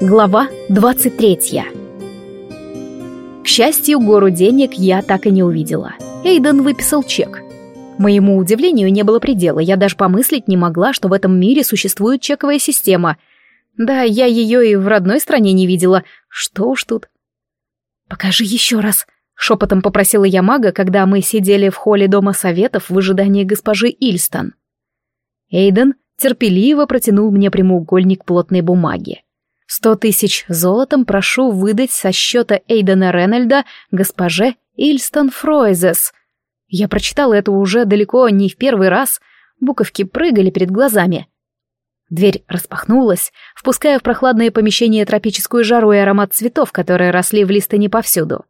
Глава 23 К счастью, гору денег я так и не увидела. Эйден выписал чек. Моему удивлению не было предела, я даже помыслить не могла, что в этом мире существует чековая система. Да, я ее и в родной стране не видела. Что уж тут. «Покажи еще раз», — шепотом попросила я мага, когда мы сидели в холле Дома Советов в ожидании госпожи Ильстон. Эйден терпеливо протянул мне прямоугольник плотной бумаги. Сто тысяч золотом прошу выдать со счета Эйдена Ренальда госпоже Ильстон Фройзес. Я прочитала это уже далеко не в первый раз, буковки прыгали перед глазами. Дверь распахнулась, впуская в прохладное помещение тропическую жару и аромат цветов, которые росли в Листоне повсюду.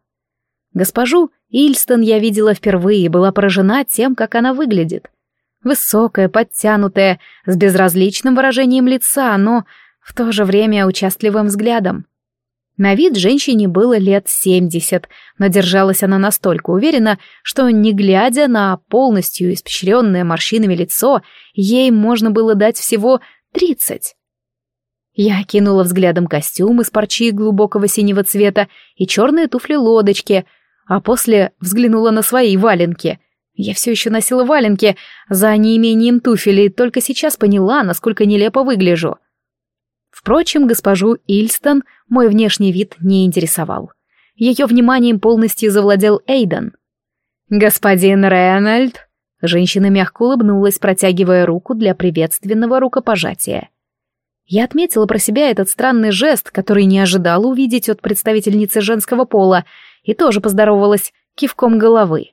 Госпожу Ильстон я видела впервые и была поражена тем, как она выглядит. Высокая, подтянутая, с безразличным выражением лица, но в то же время участливым взглядом. На вид женщине было лет семьдесят, но держалась она настолько уверенно, что, не глядя на полностью испещренное морщинами лицо, ей можно было дать всего тридцать. Я кинула взглядом костюм из парчи глубокого синего цвета и черные туфли-лодочки, а после взглянула на свои валенки. Я все еще носила валенки за неимением туфелей, только сейчас поняла, насколько нелепо выгляжу — Впрочем, госпожу Ильстон мой внешний вид не интересовал. Ее вниманием полностью завладел Эйден. «Господин Рейнольд!» Женщина мягко улыбнулась, протягивая руку для приветственного рукопожатия. Я отметила про себя этот странный жест, который не ожидала увидеть от представительницы женского пола, и тоже поздоровалась кивком головы.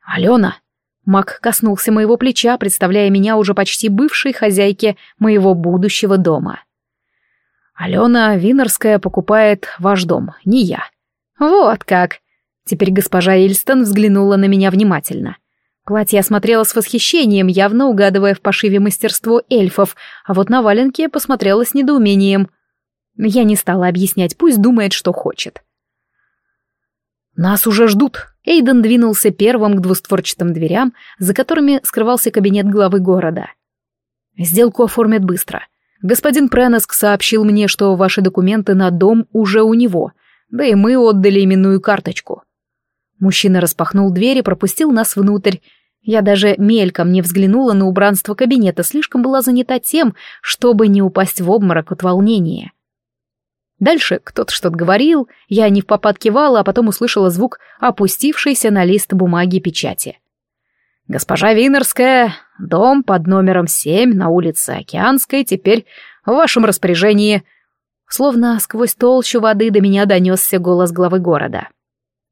«Алена!» Мак коснулся моего плеча, представляя меня уже почти бывшей хозяйке моего будущего дома. «Алена Винерская покупает ваш дом, не я». «Вот как!» Теперь госпожа Ильстон взглянула на меня внимательно. Платье осмотрела с восхищением, явно угадывая в пошиве мастерство эльфов, а вот на валенке посмотрела с недоумением. Я не стала объяснять, пусть думает, что хочет. «Нас уже ждут», Эйден двинулся первым к двустворчатым дверям, за которыми скрывался кабинет главы города. «Сделку оформят быстро. Господин Пренеск сообщил мне, что ваши документы на дом уже у него, да и мы отдали именную карточку». Мужчина распахнул дверь и пропустил нас внутрь. Я даже мельком не взглянула на убранство кабинета, слишком была занята тем, чтобы не упасть в обморок от волнения. Дальше кто-то что-то говорил, я не в попад кивала, а потом услышала звук опустившейся на лист бумаги печати. «Госпожа Винерская, дом под номером семь на улице Океанской теперь в вашем распоряжении». Словно сквозь толщу воды до меня донесся голос главы города.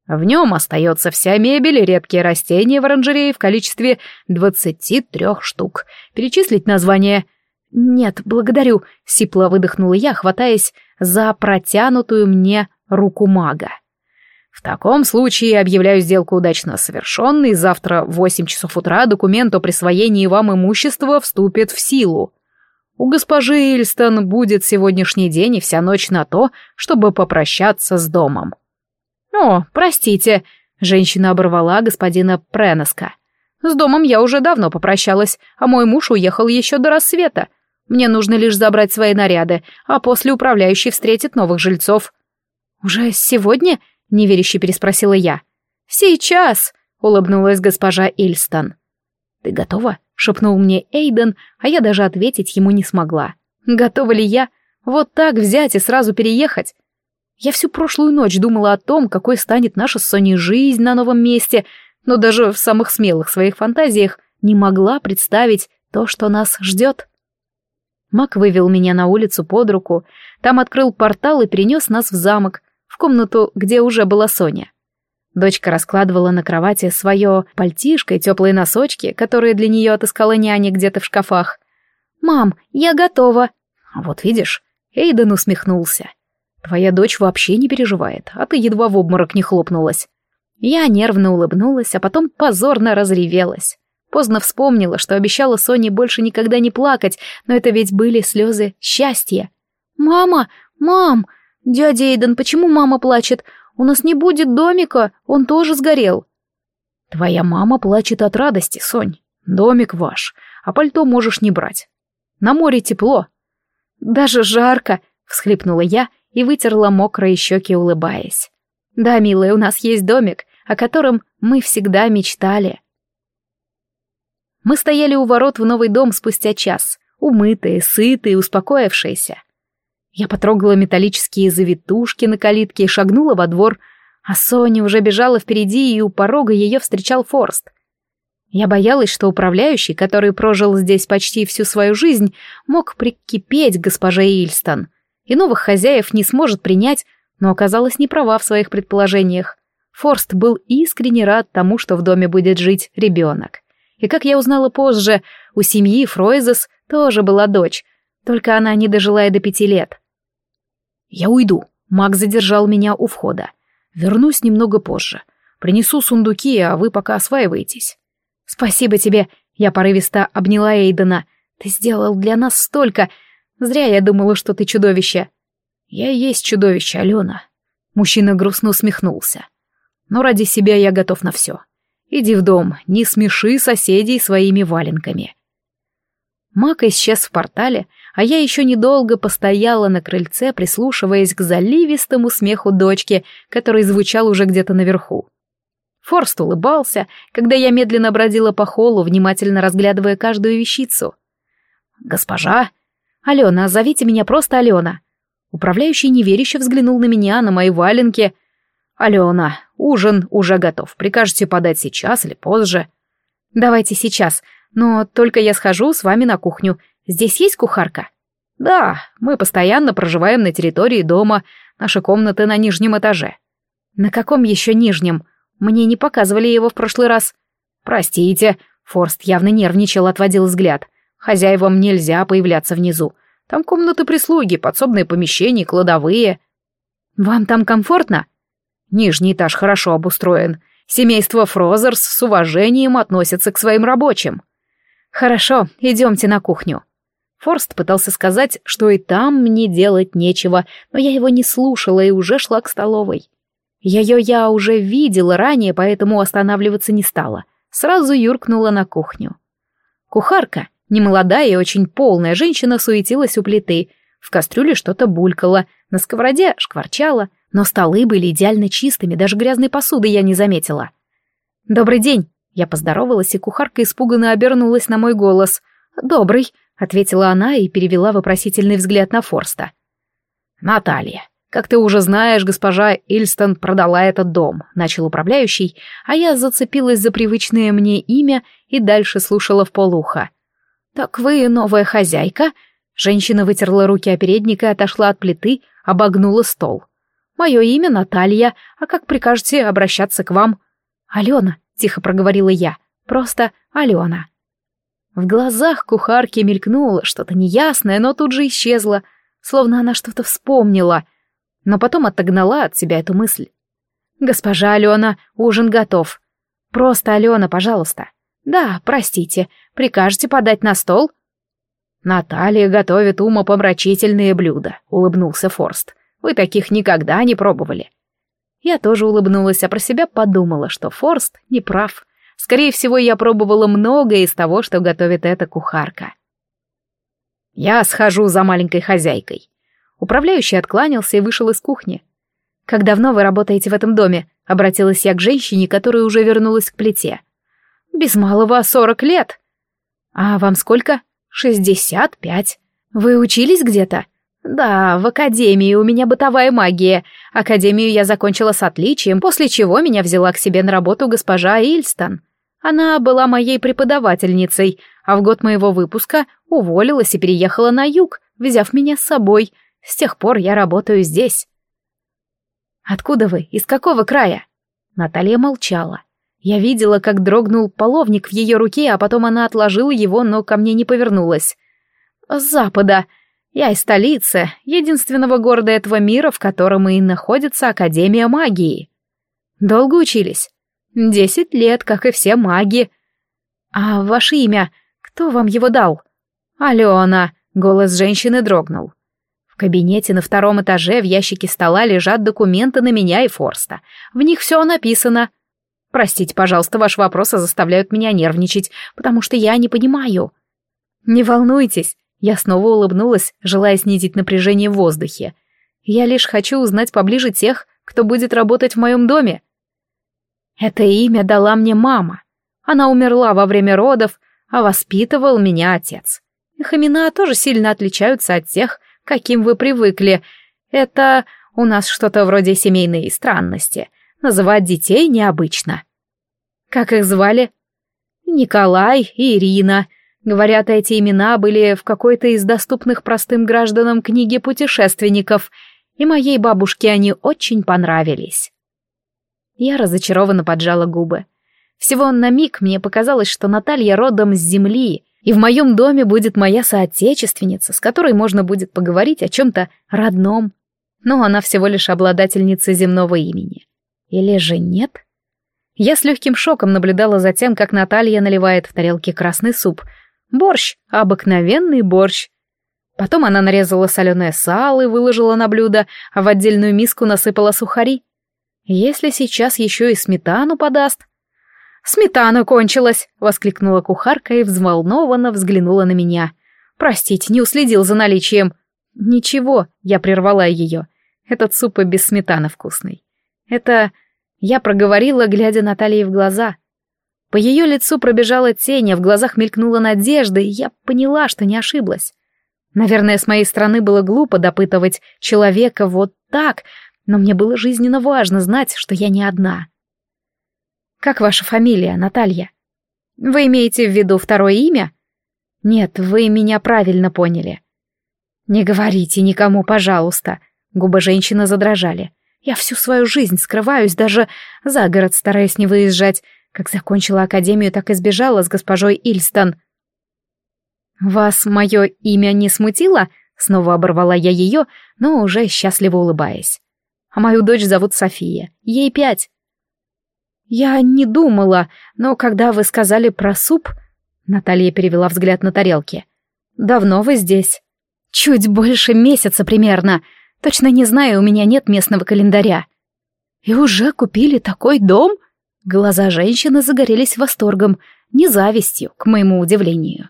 В нем остается вся мебель и редкие растения в оранжерее в количестве двадцати трех штук. Перечислить название «Нет, благодарю», — сипло выдохнула я, хватаясь за протянутую мне руку мага. В таком случае объявляю сделку удачно совершенной, завтра в восемь часов утра документ о присвоении вам имущества вступит в силу. У госпожи Ильстон будет сегодняшний день и вся ночь на то, чтобы попрощаться с домом. «О, простите», — женщина оборвала господина Преноска. «С домом я уже давно попрощалась, а мой муж уехал еще до рассвета. Мне нужно лишь забрать свои наряды, а после управляющий встретит новых жильцов». «Уже сегодня?» — неверяще переспросила я. «Сейчас!» — улыбнулась госпожа Ильстон. «Ты готова?» — шепнул мне Эйден, а я даже ответить ему не смогла. «Готова ли я? Вот так взять и сразу переехать?» Я всю прошлую ночь думала о том, какой станет наша с Соней жизнь на новом месте, но даже в самых смелых своих фантазиях не могла представить то, что нас ждет. Мак вывел меня на улицу под руку, там открыл портал и перенес нас в замок, в комнату, где уже была Соня. Дочка раскладывала на кровати свое пальтишко и теплые носочки, которые для нее отыскала няня где-то в шкафах. «Мам, я готова!» «Вот видишь?» Эйден усмехнулся. «Твоя дочь вообще не переживает, а ты едва в обморок не хлопнулась». Я нервно улыбнулась, а потом позорно разревелась. Поздно вспомнила, что обещала Соне больше никогда не плакать, но это ведь были слезы счастья. «Мама! Мам! Дядя Эйден, почему мама плачет? У нас не будет домика, он тоже сгорел». «Твоя мама плачет от радости, Сонь. Домик ваш, а пальто можешь не брать. На море тепло». «Даже жарко!» — всхлипнула я и вытерла мокрые щеки, улыбаясь. Да, милая, у нас есть домик, о котором мы всегда мечтали. Мы стояли у ворот в новый дом спустя час, умытые, сытые, успокоившиеся. Я потрогала металлические завитушки на калитке и шагнула во двор, а Соня уже бежала впереди, и у порога ее встречал Форст. Я боялась, что управляющий, который прожил здесь почти всю свою жизнь, мог прикипеть к госпоже Ильстон, и новых хозяев не сможет принять, но оказалась не права в своих предположениях. Форст был искренне рад тому, что в доме будет жить ребенок. И как я узнала позже, у семьи Фройзес тоже была дочь, только она не дожила и до пяти лет. «Я уйду», — Мак задержал меня у входа. «Вернусь немного позже. Принесу сундуки, а вы пока осваиваетесь». «Спасибо тебе», — я порывисто обняла Эйдена. «Ты сделал для нас столько. Зря я думала, что ты чудовище». «Я и есть чудовище, Алена». Мужчина грустно усмехнулся. «Но ради себя я готов на все. Иди в дом, не смеши соседей своими валенками». Мак исчез в портале, а я еще недолго постояла на крыльце, прислушиваясь к заливистому смеху дочки, который звучал уже где-то наверху. Форст улыбался, когда я медленно бродила по холлу, внимательно разглядывая каждую вещицу. «Госпожа?» «Алена, зовите меня просто Алена». Управляющий неверяще взглянул на меня, на мои валенки. «Алена, ужин уже готов. Прикажете подать сейчас или позже?» «Давайте сейчас. Но только я схожу с вами на кухню. Здесь есть кухарка?» «Да, мы постоянно проживаем на территории дома. Наши комнаты на нижнем этаже». «На каком еще нижнем? Мне не показывали его в прошлый раз». «Простите». Форст явно нервничал, отводил взгляд. «Хозяевам нельзя появляться внизу. Там комнаты прислуги, подсобные помещения, кладовые». «Вам там комфортно?» «Нижний этаж хорошо обустроен. Семейство Фрозерс с уважением относится к своим рабочим». «Хорошо, идемте на кухню». Форст пытался сказать, что и там мне делать нечего, но я его не слушала и уже шла к столовой. Ее я уже видела ранее, поэтому останавливаться не стала. Сразу юркнула на кухню. Кухарка, немолодая и очень полная женщина, суетилась у плиты. В кастрюле что-то булькало, на сковороде шкварчало, но столы были идеально чистыми, даже грязной посуды я не заметила. «Добрый день!» Я поздоровалась, и кухарка испуганно обернулась на мой голос. «Добрый», — ответила она и перевела вопросительный взгляд на Форста. «Наталья, как ты уже знаешь, госпожа Ильстон продала этот дом», — начал управляющий, а я зацепилась за привычное мне имя и дальше слушала в полуха. «Так вы новая хозяйка?» Женщина вытерла руки о передник и отошла от плиты, обогнула стол. «Мое имя Наталья, а как прикажете обращаться к вам?» «Алена», тихо проговорила я. Просто Алена. В глазах кухарки мелькнуло что-то неясное, но тут же исчезло, словно она что-то вспомнила, но потом отогнала от себя эту мысль. «Госпожа Алена, ужин готов. Просто Алена, пожалуйста. Да, простите, прикажете подать на стол?» «Наталья готовит умопомрачительные блюда», — улыбнулся Форст. «Вы таких никогда не пробовали. Я тоже улыбнулась, а про себя подумала, что Форст не прав. Скорее всего, я пробовала многое из того, что готовит эта кухарка. Я схожу за маленькой хозяйкой. Управляющий откланялся и вышел из кухни. «Как давно вы работаете в этом доме?» — обратилась я к женщине, которая уже вернулась к плите. «Без малого сорок лет». «А вам сколько?» «Шестьдесят пять». «Вы учились где-то?» Да, в академии у меня бытовая магия. Академию я закончила с отличием, после чего меня взяла к себе на работу госпожа Ильстон. Она была моей преподавательницей, а в год моего выпуска уволилась и переехала на юг, взяв меня с собой. С тех пор я работаю здесь. Откуда вы? Из какого края? Наталья молчала. Я видела, как дрогнул половник в ее руке, а потом она отложила его, но ко мне не повернулась. «С запада», я из столицы, единственного города этого мира, в котором и находится Академия магии. Долго учились? Десять лет, как и все маги. А ваше имя? Кто вам его дал? Алена. Голос женщины дрогнул. В кабинете на втором этаже в ящике стола лежат документы на меня и Форста. В них все написано. Простите, пожалуйста, ваши вопросы заставляют меня нервничать, потому что я не понимаю. Не волнуйтесь, Я снова улыбнулась, желая снизить напряжение в воздухе. Я лишь хочу узнать поближе тех, кто будет работать в моем доме. Это имя дала мне мама. Она умерла во время родов, а воспитывал меня отец. Их имена тоже сильно отличаются от тех, каким вы привыкли. Это у нас что-то вроде семейной странности. Называть детей необычно. Как их звали? Николай и Ирина. Говорят, эти имена были в какой-то из доступных простым гражданам книги путешественников, и моей бабушке они очень понравились. Я разочарованно поджала губы. Всего на миг мне показалось, что Наталья родом с земли, и в моем доме будет моя соотечественница, с которой можно будет поговорить о чем-то родном. Но она всего лишь обладательница земного имени. Или же нет? Я с легким шоком наблюдала за тем, как Наталья наливает в тарелке красный суп. Борщ, обыкновенный борщ. Потом она нарезала соленое сало и выложила на блюдо, а в отдельную миску насыпала сухари. Если сейчас еще и сметану подаст... «Сметана кончилась!» — воскликнула кухарка и взволнованно взглянула на меня. «Простите, не уследил за наличием». «Ничего», — я прервала ее. «Этот суп и без сметаны вкусный. Это...» Я проговорила, глядя Наталье в глаза. По ее лицу пробежала тень, а в глазах мелькнула надежда, и я поняла, что не ошиблась. Наверное, с моей стороны было глупо допытывать человека вот так, но мне было жизненно важно знать, что я не одна. «Как ваша фамилия, Наталья?» «Вы имеете в виду второе имя?» «Нет, вы меня правильно поняли». «Не говорите никому, пожалуйста», — губы женщины задрожали. Я всю свою жизнь скрываюсь, даже за город стараюсь не выезжать. Как закончила академию, так и сбежала с госпожой Ильстон. «Вас мое имя не смутило?» Снова оборвала я ее, но уже счастливо улыбаясь. «А мою дочь зовут София. Ей пять». «Я не думала, но когда вы сказали про суп...» Наталья перевела взгляд на тарелки. «Давно вы здесь?» «Чуть больше месяца примерно. Точно не знаю, у меня нет местного календаря. И уже купили такой дом? Глаза женщины загорелись восторгом, не завистью, к моему удивлению.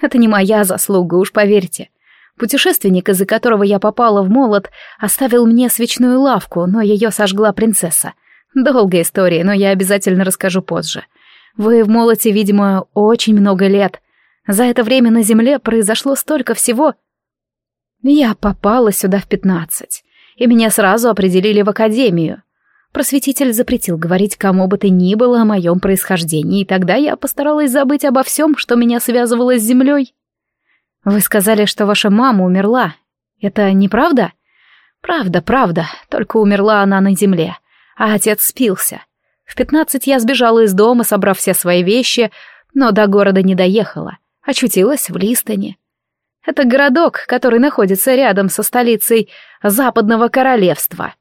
Это не моя заслуга, уж поверьте. Путешественник, из-за которого я попала в молот, оставил мне свечную лавку, но ее сожгла принцесса. Долгая история, но я обязательно расскажу позже. Вы в молоте, видимо, очень много лет. За это время на земле произошло столько всего, я попала сюда в пятнадцать, и меня сразу определили в академию. Просветитель запретил говорить кому бы то ни было о моем происхождении, и тогда я постаралась забыть обо всем, что меня связывало с землей. Вы сказали, что ваша мама умерла. Это неправда? Правда, правда, только умерла она на земле, а отец спился. В пятнадцать я сбежала из дома, собрав все свои вещи, но до города не доехала, очутилась в Листоне. Это городок, который находится рядом со столицей Западного Королевства.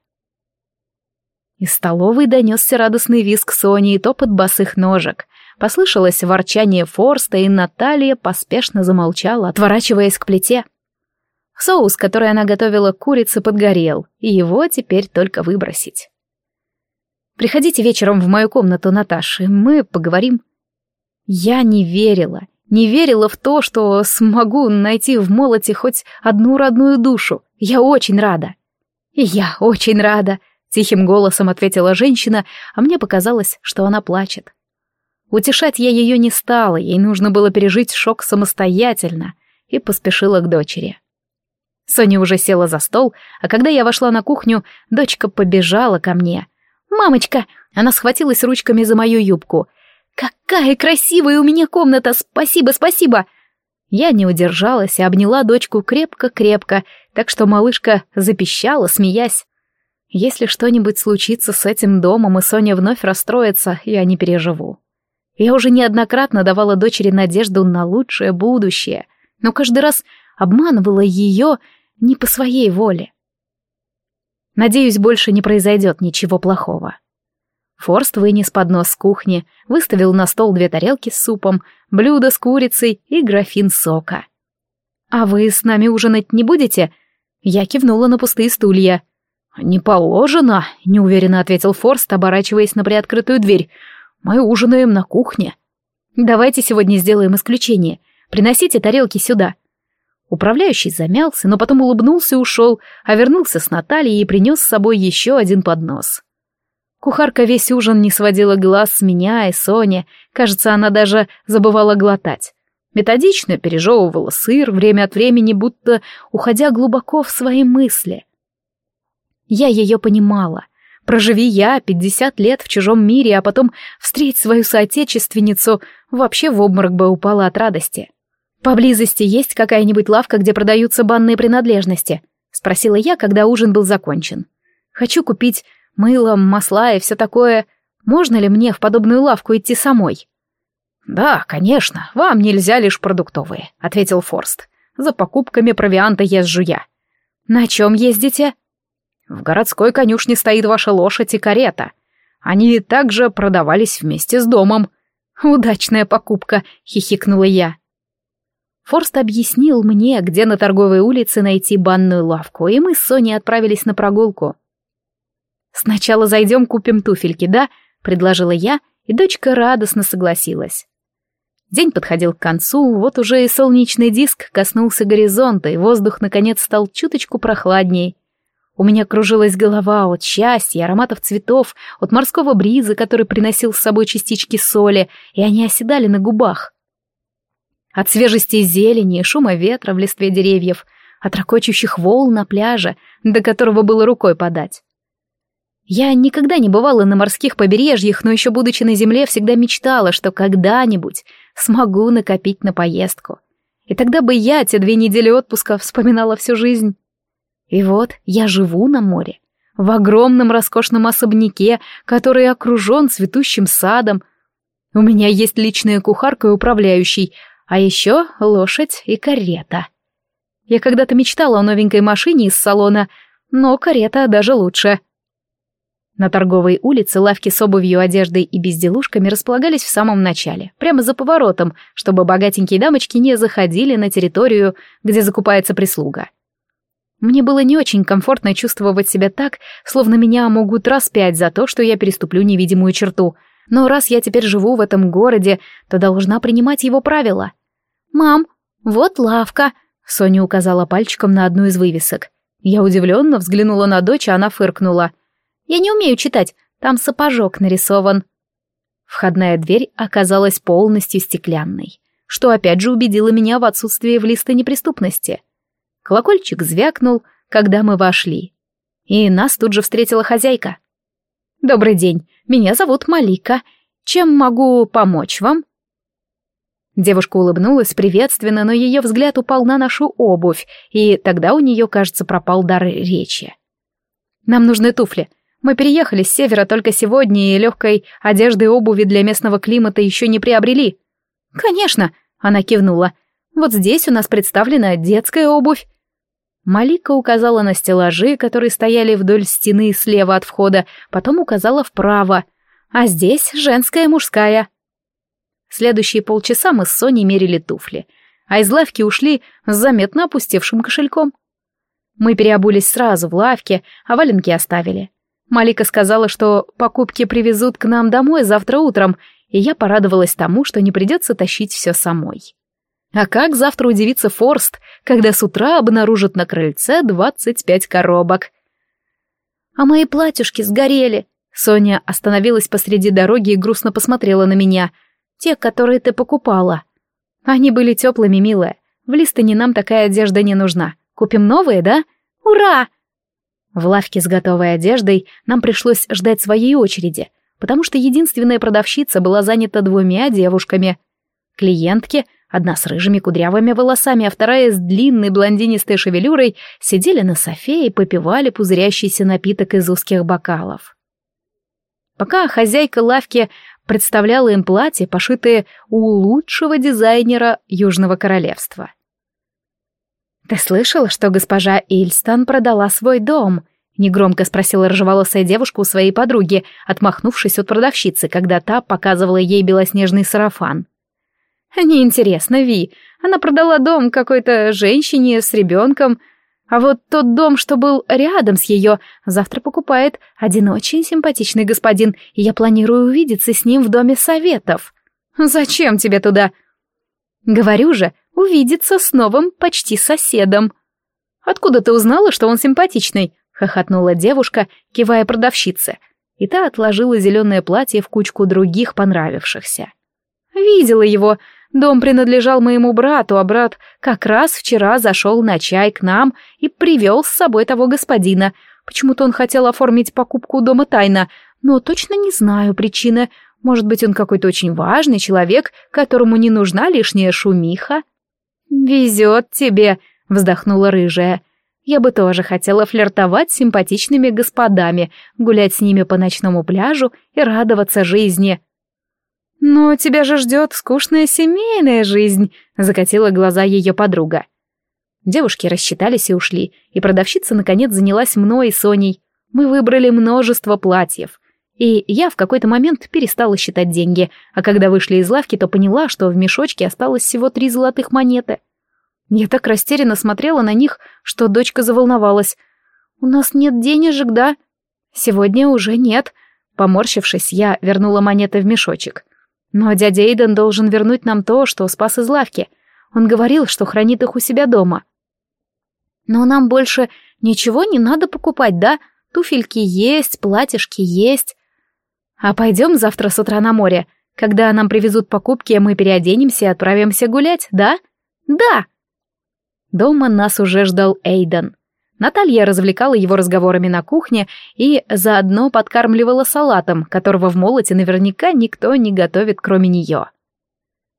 Из столовой донесся радостный визг Сони и топот босых ножек. Послышалось ворчание Форста, и Наталья поспешно замолчала, отворачиваясь к плите. Соус, который она готовила к курице, подгорел, и его теперь только выбросить. «Приходите вечером в мою комнату, Наташи, мы поговорим». Я не верила, не верила в то, что смогу найти в молоте хоть одну родную душу. Я очень рада. я очень рада, тихим голосом ответила женщина, а мне показалось, что она плачет. Утешать я ее не стала, ей нужно было пережить шок самостоятельно, и поспешила к дочери. Соня уже села за стол, а когда я вошла на кухню, дочка побежала ко мне. «Мамочка!» Она схватилась ручками за мою юбку. «Какая красивая у меня комната! Спасибо, спасибо!» Я не удержалась и обняла дочку крепко-крепко, так что малышка запищала, смеясь. Если что-нибудь случится с этим домом, и Соня вновь расстроится, я не переживу. Я уже неоднократно давала дочери надежду на лучшее будущее, но каждый раз обманывала ее не по своей воле. Надеюсь, больше не произойдет ничего плохого. Форст вынес поднос с кухни, выставил на стол две тарелки с супом, блюдо с курицей и графин сока. «А вы с нами ужинать не будете?» Я кивнула на пустые стулья. «Не положено», — неуверенно ответил Форст, оборачиваясь на приоткрытую дверь. «Мы ужинаем на кухне». «Давайте сегодня сделаем исключение. Приносите тарелки сюда». Управляющий замялся, но потом улыбнулся и ушел, а вернулся с Натальей и принес с собой еще один поднос. Кухарка весь ужин не сводила глаз с меня и Сони, кажется, она даже забывала глотать. Методично пережевывала сыр, время от времени будто уходя глубоко в свои мысли. Я ее понимала. Проживи я пятьдесят лет в чужом мире, а потом встреть свою соотечественницу, вообще в обморок бы упала от радости. «Поблизости есть какая-нибудь лавка, где продаются банные принадлежности?» — спросила я, когда ужин был закончен. «Хочу купить мыло, масла и все такое. Можно ли мне в подобную лавку идти самой?» «Да, конечно, вам нельзя лишь продуктовые», — ответил Форст. «За покупками провианта езжу я». «На чем ездите?» «В городской конюшне стоит ваша лошадь и карета. Они также продавались вместе с домом». «Удачная покупка», — хихикнула я. Форст объяснил мне, где на торговой улице найти банную лавку, и мы с Соней отправились на прогулку. «Сначала зайдем купим туфельки, да?» — предложила я, и дочка радостно согласилась. День подходил к концу, вот уже и солнечный диск коснулся горизонта, и воздух, наконец, стал чуточку прохладней. У меня кружилась голова от счастья, ароматов цветов, от морского бриза, который приносил с собой частички соли, и они оседали на губах от свежести зелени и шума ветра в листве деревьев, от ракочущих волн на пляже, до которого было рукой подать. Я никогда не бывала на морских побережьях, но еще будучи на земле, всегда мечтала, что когда-нибудь смогу накопить на поездку. И тогда бы я те две недели отпуска вспоминала всю жизнь. И вот я живу на море, в огромном роскошном особняке, который окружен цветущим садом. У меня есть личная кухарка и управляющий, а еще лошадь и карета. Я когда-то мечтала о новенькой машине из салона, но карета даже лучше. На торговой улице лавки с обувью, одеждой и безделушками располагались в самом начале, прямо за поворотом, чтобы богатенькие дамочки не заходили на территорию, где закупается прислуга. Мне было не очень комфортно чувствовать себя так, словно меня могут распять за то, что я переступлю невидимую черту — но раз я теперь живу в этом городе, то должна принимать его правила. «Мам, вот лавка», — Соня указала пальчиком на одну из вывесок. Я удивленно взглянула на дочь, а она фыркнула. «Я не умею читать, там сапожок нарисован». Входная дверь оказалась полностью стеклянной, что опять же убедило меня в отсутствии в листы неприступности. Колокольчик звякнул, когда мы вошли. И нас тут же встретила хозяйка. «Добрый день, меня зовут Малика. Чем могу помочь вам?» Девушка улыбнулась приветственно, но ее взгляд упал на нашу обувь, и тогда у нее, кажется, пропал дар речи. «Нам нужны туфли. Мы переехали с севера только сегодня, и легкой одежды и обуви для местного климата еще не приобрели». «Конечно», — она кивнула. «Вот здесь у нас представлена детская обувь, Малика указала на стеллажи, которые стояли вдоль стены слева от входа, потом указала вправо. А здесь женская мужская. Следующие полчаса мы с Соней мерили туфли, а из лавки ушли с заметно опустевшим кошельком. Мы переобулись сразу в лавке, а валенки оставили. Малика сказала, что покупки привезут к нам домой завтра утром, и я порадовалась тому, что не придется тащить все самой. А как завтра удивится Форст, когда с утра обнаружит на крыльце двадцать пять коробок? А мои платьюшки сгорели. Соня остановилась посреди дороги и грустно посмотрела на меня. Те, которые ты покупала. Они были теплыми, милая. В Листоне нам такая одежда не нужна. Купим новые, да? Ура! В лавке с готовой одеждой нам пришлось ждать своей очереди, потому что единственная продавщица была занята двумя девушками. Клиентки Одна с рыжими кудрявыми волосами, а вторая с длинной блондинистой шевелюрой сидели на софе и попивали пузырящийся напиток из узких бокалов. Пока хозяйка лавки представляла им платье, пошитое у лучшего дизайнера Южного Королевства. «Ты слышала, что госпожа Ильстон продала свой дом?» — негромко спросила рыжеволосая девушка у своей подруги, отмахнувшись от продавщицы, когда та показывала ей белоснежный сарафан. Неинтересно, Ви. Она продала дом какой-то женщине с ребенком, а вот тот дом, что был рядом с ее, завтра покупает один очень симпатичный господин, и я планирую увидеться с ним в доме советов. Зачем тебе туда? Говорю же, увидеться с новым почти соседом. «Откуда ты узнала, что он симпатичный?» — хохотнула девушка, кивая продавщице, и та отложила зеленое платье в кучку других понравившихся. «Видела его. Дом принадлежал моему брату, а брат как раз вчера зашел на чай к нам и привел с собой того господина. Почему-то он хотел оформить покупку дома тайно, но точно не знаю причины. Может быть, он какой-то очень важный человек, которому не нужна лишняя шумиха?» «Везет тебе», — вздохнула рыжая. «Я бы тоже хотела флиртовать с симпатичными господами, гулять с ними по ночному пляжу и радоваться жизни». «Но тебя же ждет скучная семейная жизнь», — закатила глаза ее подруга. Девушки рассчитались и ушли, и продавщица наконец занялась мной и Соней. Мы выбрали множество платьев. И я в какой-то момент перестала считать деньги, а когда вышли из лавки, то поняла, что в мешочке осталось всего три золотых монеты. Я так растерянно смотрела на них, что дочка заволновалась. «У нас нет денежек, да?» «Сегодня уже нет». Поморщившись, я вернула монеты в мешочек. «Но дядя Эйден должен вернуть нам то, что спас из лавки. Он говорил, что хранит их у себя дома». «Но нам больше ничего не надо покупать, да? Туфельки есть, платьишки есть». «А пойдем завтра с утра на море. Когда нам привезут покупки, мы переоденемся и отправимся гулять, да?» «Да!» Дома нас уже ждал Эйден. Наталья развлекала его разговорами на кухне и заодно подкармливала салатом, которого в молоте наверняка никто не готовит, кроме нее.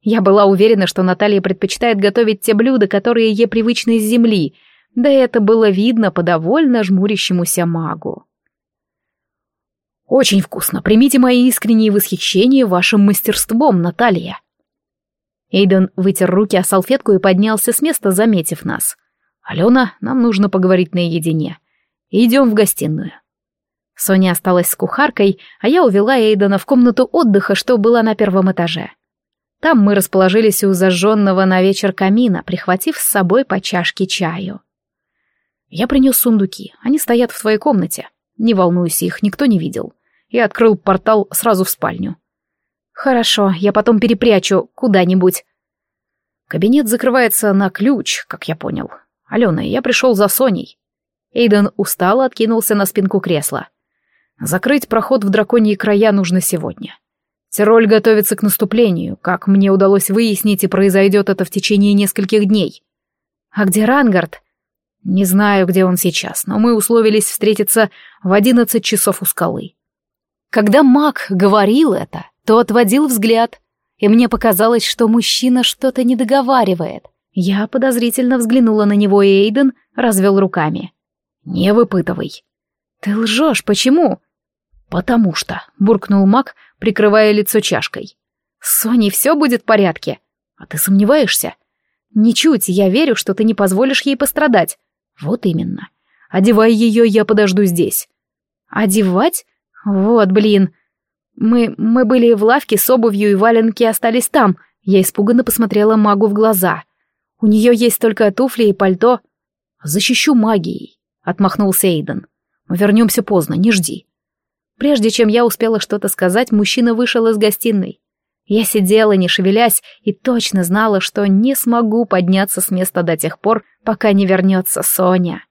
Я была уверена, что Наталья предпочитает готовить те блюда, которые ей привычны с земли, да это было видно по довольно жмурящемуся магу. «Очень вкусно. Примите мои искренние восхищения вашим мастерством, Наталья», Эйден вытер руки о салфетку и поднялся с места, заметив нас. «Алена, нам нужно поговорить наедине. Идем в гостиную». Соня осталась с кухаркой, а я увела Эйдена в комнату отдыха, что была на первом этаже. Там мы расположились у зажженного на вечер камина, прихватив с собой по чашке чаю. Я принес сундуки, они стоят в твоей комнате. Не волнуйся, их никто не видел. Я открыл портал сразу в спальню. «Хорошо, я потом перепрячу куда-нибудь». Кабинет закрывается на ключ, как я понял. Алена, я пришел за Соней. Эйден устало откинулся на спинку кресла. Закрыть проход в драконьи края нужно сегодня. Тироль готовится к наступлению. Как мне удалось выяснить, и произойдет это в течение нескольких дней. А где Рангард? Не знаю, где он сейчас, но мы условились встретиться в одиннадцать часов у скалы. Когда маг говорил это, то отводил взгляд, и мне показалось, что мужчина что-то не договаривает. Я подозрительно взглянула на него, и Эйден развел руками. «Не выпытывай». «Ты лжешь, почему?» «Потому что», — буркнул маг, прикрывая лицо чашкой. «С Соней все будет в порядке. А ты сомневаешься?» «Ничуть, я верю, что ты не позволишь ей пострадать». «Вот именно. Одевай ее, я подожду здесь». «Одевать? Вот, блин. Мы... мы были в лавке с обувью, и валенки остались там. Я испуганно посмотрела магу в глаза. У нее есть только туфли и пальто. Защищу магией, отмахнулся Эйден. Мы вернемся поздно, не жди. Прежде чем я успела что-то сказать, мужчина вышел из гостиной. Я сидела, не шевелясь, и точно знала, что не смогу подняться с места до тех пор, пока не вернется Соня.